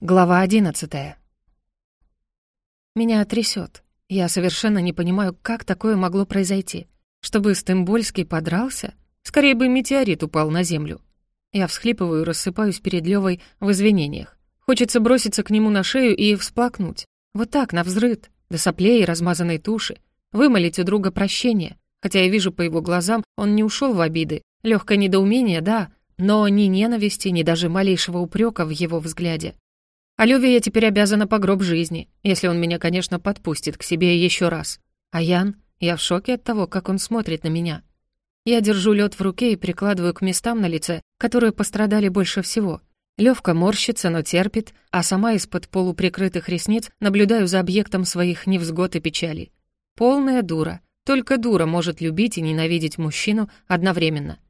Глава одиннадцатая. Меня трясет. Я совершенно не понимаю, как такое могло произойти. Чтобы Стымбольский подрался? Скорее бы метеорит упал на землю. Я всхлипываю рассыпаюсь перед Левой в извинениях. Хочется броситься к нему на шею и всплакнуть. Вот так, на взрыд, до соплей и размазанной туши. Вымолить у друга прощение. Хотя я вижу по его глазам, он не ушел в обиды. Легкое недоумение, да, но ни ненависти, ни даже малейшего упрека в его взгляде. А Лёве я теперь обязана по гроб жизни, если он меня, конечно, подпустит к себе еще раз. А Ян, я в шоке от того, как он смотрит на меня. Я держу лед в руке и прикладываю к местам на лице, которые пострадали больше всего. Левка морщится, но терпит, а сама из-под полуприкрытых ресниц наблюдаю за объектом своих невзгод и печалей. Полная дура. Только дура может любить и ненавидеть мужчину одновременно.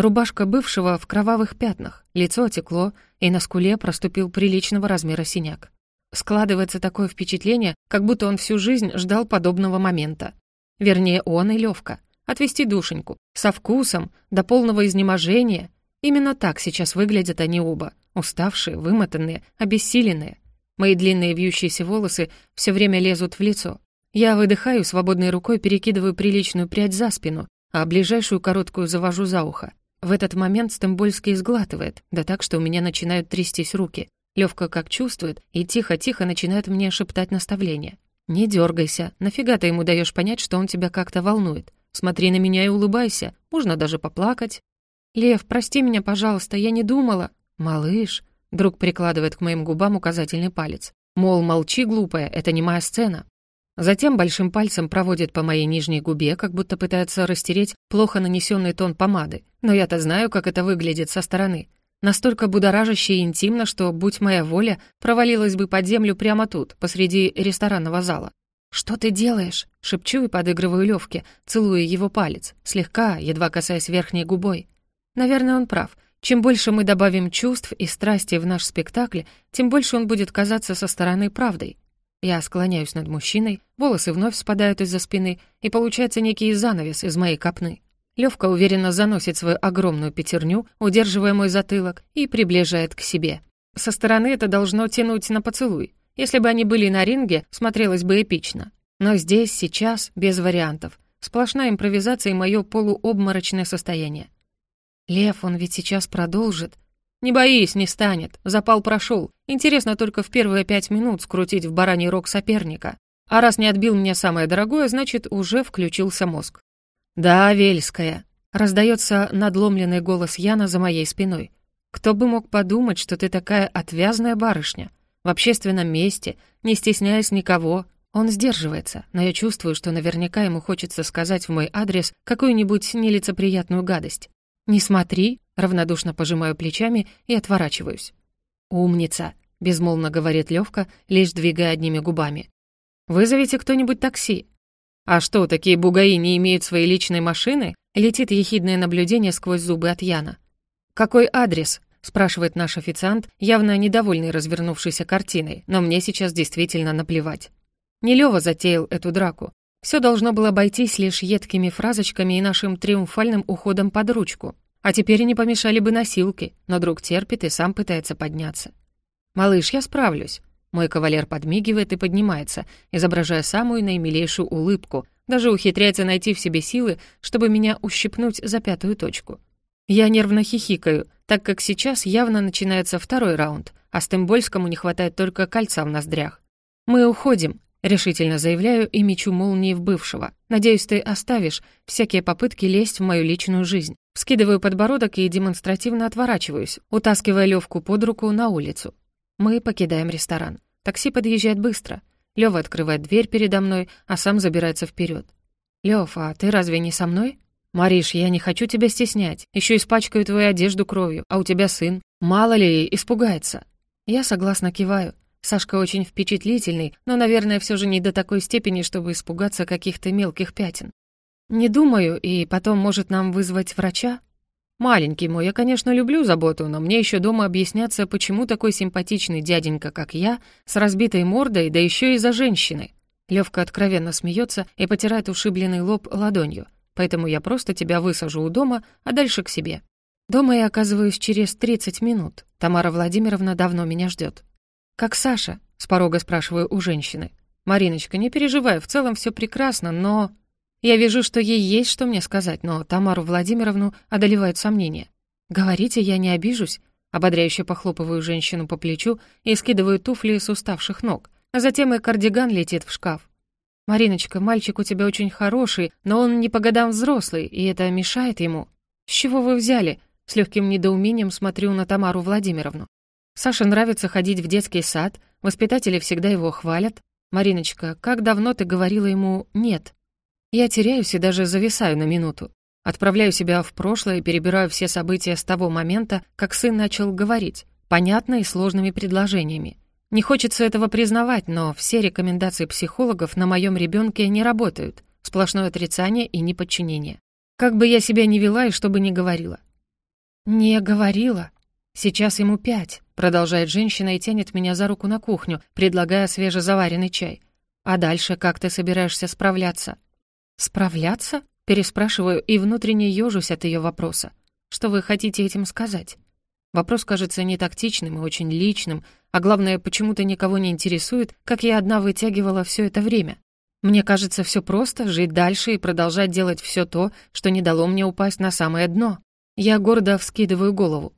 Рубашка бывшего в кровавых пятнах, лицо отекло, и на скуле проступил приличного размера синяк. Складывается такое впечатление, как будто он всю жизнь ждал подобного момента. Вернее, он и Левка. Отвести душеньку. Со вкусом, до полного изнеможения. Именно так сейчас выглядят они оба. Уставшие, вымотанные, обессиленные. Мои длинные вьющиеся волосы все время лезут в лицо. Я выдыхаю, свободной рукой перекидываю приличную прядь за спину, а ближайшую короткую завожу за ухо. В этот момент Стамбульский сглатывает, да так, что у меня начинают трястись руки. Левка как чувствует и тихо-тихо начинает мне шептать наставления. «Не дергайся, нафига ты ему даешь понять, что он тебя как-то волнует? Смотри на меня и улыбайся, можно даже поплакать». «Лев, прости меня, пожалуйста, я не думала». «Малыш», — друг прикладывает к моим губам указательный палец. Мол, молчи, глупая, это не моя сцена. Затем большим пальцем проводит по моей нижней губе, как будто пытается растереть плохо нанесенный тон помады. Но я-то знаю, как это выглядит со стороны. Настолько будоражаще и интимно, что, будь моя воля, провалилась бы под землю прямо тут, посреди ресторанного зала. «Что ты делаешь?» — шепчу и подыгрываю Левке, целуя его палец, слегка, едва касаясь верхней губой. Наверное, он прав. Чем больше мы добавим чувств и страсти в наш спектакль, тем больше он будет казаться со стороны правдой. Я склоняюсь над мужчиной, волосы вновь спадают из-за спины, и получается некий занавес из моей копны. Левка уверенно заносит свою огромную пятерню, удерживая мой затылок, и приближает к себе. Со стороны это должно тянуть на поцелуй. Если бы они были на ринге, смотрелось бы эпично. Но здесь, сейчас, без вариантов. Сплошная импровизация и мое полуобморочное состояние. Лев, он ведь сейчас продолжит. «Не боись, не станет. Запал прошел. Интересно только в первые пять минут скрутить в бараний рог соперника. А раз не отбил мне самое дорогое, значит, уже включился мозг». «Да, Вельская», — раздается надломленный голос Яна за моей спиной. «Кто бы мог подумать, что ты такая отвязная барышня? В общественном месте, не стесняясь никого». Он сдерживается, но я чувствую, что наверняка ему хочется сказать в мой адрес какую-нибудь нелицеприятную гадость. «Не смотри», — равнодушно пожимаю плечами и отворачиваюсь. «Умница», — безмолвно говорит Левка, лишь двигая одними губами. «Вызовите кто-нибудь такси». «А что, такие бугаи не имеют своей личной машины?» Летит ехидное наблюдение сквозь зубы от Яна. «Какой адрес?» — спрашивает наш официант, явно недовольный развернувшейся картиной, но мне сейчас действительно наплевать. Не Лёва затеял эту драку. Все должно было обойтись лишь едкими фразочками и нашим триумфальным уходом под ручку. А теперь не помешали бы носилки, но друг терпит и сам пытается подняться. «Малыш, я справлюсь». Мой кавалер подмигивает и поднимается, изображая самую наимилейшую улыбку, даже ухитряется найти в себе силы, чтобы меня ущипнуть за пятую точку. Я нервно хихикаю, так как сейчас явно начинается второй раунд, а Стембольскому не хватает только кольца в ноздрях. Мы уходим, Решительно заявляю и мечу молнии в бывшего. Надеюсь, ты оставишь всякие попытки лезть в мою личную жизнь. Скидываю подбородок и демонстративно отворачиваюсь, утаскивая Левку под руку на улицу. Мы покидаем ресторан. Такси подъезжает быстро. Лёва открывает дверь передо мной, а сам забирается вперед. «Лёв, а ты разве не со мной?» «Мариш, я не хочу тебя стеснять. Еще испачкаю твою одежду кровью, а у тебя сын. Мало ли, испугается». Я согласно киваю. Сашка очень впечатлительный, но, наверное, все же не до такой степени, чтобы испугаться каких-то мелких пятен. Не думаю, и потом может нам вызвать врача? Маленький мой, я, конечно, люблю заботу, но мне еще дома объясняться, почему такой симпатичный дяденька, как я, с разбитой мордой, да еще и за женщины. Левка откровенно смеется и потирает ушибленный лоб ладонью. Поэтому я просто тебя высажу у дома, а дальше к себе. Дома я оказываюсь через 30 минут. Тамара Владимировна давно меня ждет. «Как Саша?» — с порога спрашиваю у женщины. «Мариночка, не переживай, в целом все прекрасно, но...» Я вижу, что ей есть что мне сказать, но Тамару Владимировну одолевают сомнения. «Говорите, я не обижусь?» Ободряюще похлопываю женщину по плечу и скидываю туфли с уставших ног. А затем и кардиган летит в шкаф. «Мариночка, мальчик у тебя очень хороший, но он не по годам взрослый, и это мешает ему. С чего вы взяли?» С легким недоумением смотрю на Тамару Владимировну. Саше нравится ходить в детский сад, воспитатели всегда его хвалят. «Мариночка, как давно ты говорила ему «нет»?» Я теряюсь и даже зависаю на минуту. Отправляю себя в прошлое и перебираю все события с того момента, как сын начал говорить, понятно и сложными предложениями. Не хочется этого признавать, но все рекомендации психологов на моем ребенке не работают. Сплошное отрицание и неподчинение. Как бы я себя ни вела и что бы ни говорила. «Не говорила. Сейчас ему пять», — продолжает женщина и тянет меня за руку на кухню, предлагая свежезаваренный чай. «А дальше как ты собираешься справляться?» «Справляться?» — переспрашиваю и внутренне ёжусь от ее вопроса. «Что вы хотите этим сказать?» Вопрос кажется не тактичным и очень личным, а главное, почему-то никого не интересует, как я одна вытягивала все это время. Мне кажется, все просто — жить дальше и продолжать делать все то, что не дало мне упасть на самое дно. Я гордо вскидываю голову.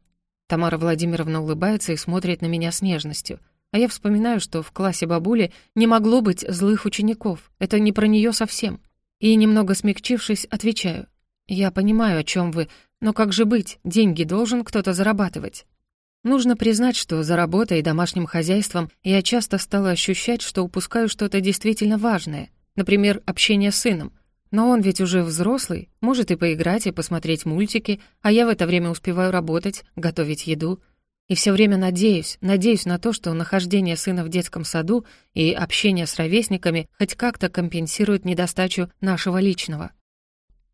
Тамара Владимировна улыбается и смотрит на меня с нежностью. А я вспоминаю, что в классе бабули не могло быть злых учеников. Это не про нее совсем. И, немного смягчившись, отвечаю. «Я понимаю, о чем вы, но как же быть? Деньги должен кто-то зарабатывать». Нужно признать, что за работой и домашним хозяйством я часто стала ощущать, что упускаю что-то действительно важное, например, общение с сыном. Но он ведь уже взрослый, может и поиграть, и посмотреть мультики, а я в это время успеваю работать, готовить еду. И все время надеюсь, надеюсь на то, что нахождение сына в детском саду и общение с ровесниками хоть как-то компенсирует недостачу нашего личного.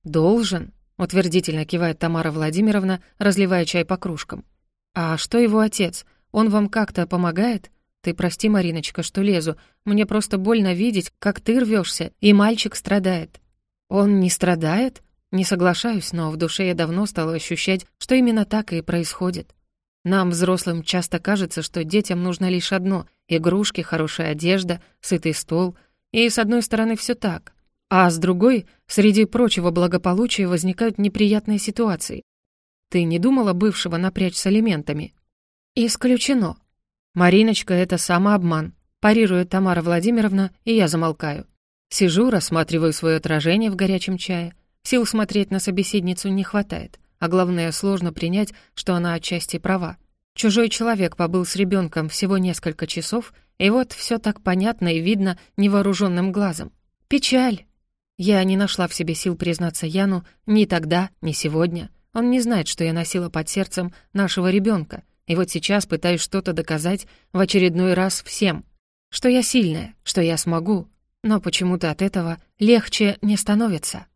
«Должен», — утвердительно кивает Тамара Владимировна, разливая чай по кружкам. «А что его отец? Он вам как-то помогает? Ты прости, Мариночка, что лезу. Мне просто больно видеть, как ты рвешься, и мальчик страдает». «Он не страдает?» Не соглашаюсь, но в душе я давно стала ощущать, что именно так и происходит. Нам, взрослым, часто кажется, что детям нужно лишь одно — игрушки, хорошая одежда, сытый стол. И с одной стороны все так. А с другой, среди прочего благополучия возникают неприятные ситуации. Ты не думала бывшего напрячь с алиментами?» «Исключено». «Мариночка, это самообман», — парирует Тамара Владимировна, и я замолкаю. Сижу, рассматриваю свое отражение в горячем чае. Сил смотреть на собеседницу не хватает, а главное, сложно принять, что она отчасти права. Чужой человек побыл с ребенком всего несколько часов, и вот все так понятно и видно невооруженным глазом. Печаль. Я не нашла в себе сил признаться Яну ни тогда, ни сегодня. Он не знает, что я носила под сердцем нашего ребенка, и вот сейчас пытаюсь что-то доказать в очередной раз всем, что я сильная, что я смогу, но почему-то от этого легче не становится.